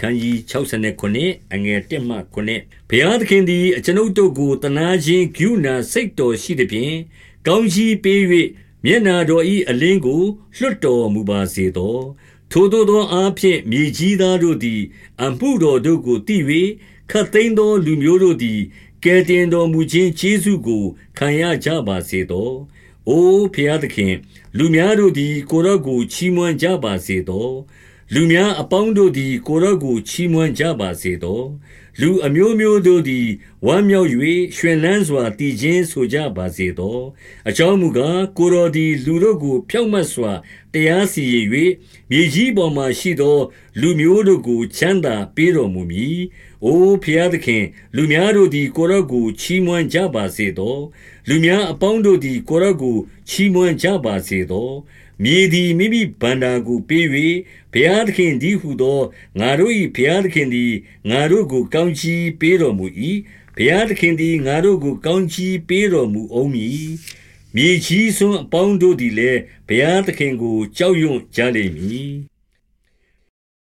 ခန်းကြီး69အငယ်1မှ9ဘုရားသခင်သည်အကျွန်ုပ်တို့ကိုတနာခြင်းဂုဏစိတ်တော်ရှိသည်ဖြင့်ကောင်းကြီးပေး၍မျက်နာတော်၏အလင်းကိုလွှတ်တော်မူပါစေသောထိုသို့သောအားဖြင့်မြေကြီးသားတို့သည် အမှုတော်တို့ကိုသိ၍ခတ်သိမ်းသောလူမျိုးတို့သည်ကယ်တင်တော်မူခြင်းကျေးဇူးကိုခံရကြပါစေသော။အိုဖျားသခင် လူများတို့သည်ကိုရော့ကိုချီးမွမ်းကြပါစေသော။ လူများအပေါင်းတို့သည် ကိုရော့ကို ချီးမွမ်းကြပါစေသော။လူအမျိုးမျိုးတို့သည် ဝမ်းမြောက်၍ရွှင်လန်းစွာတည်ခြင်းဆိုကြပါစေသော။အကြောင်းမူကား ကိုရော့သည် လူတို့ကို ဖြောက်မတ်စွာ တရားစီရင်၍မြေကြီးပေါ်မှရှိသော လူမျိုးတို့ကို ချမ်းသာပေးတော်မူမည်။အိုဖျားသခင် လူများတို့သည် ကိုရော့ကို ချီးမွမ်းကြပါစေသော။လူများအပေါင်းတို့သည် ကိုရော့ကို ချီးမွမ်းကြပါစေသော။မြေသည် မိမိဗန္တာကိုပေး၍ဘုရားသခင်ဒီဟုသောငါတို့၏ဘုရားသခင်သည်ငါတို့ကိုကောင်းချီးပေးတော်မူ၏။ဘုရားသခင်သည်ငါတို့ကိုကောင်းချီးပေးတော်မူအောင်မည်။မြေကြီးစွန်းအပေါင်းတို့သည်လည်းဘုရားသခင်ကိုကြောက်ရွံ့ကြလိမ့်မည်။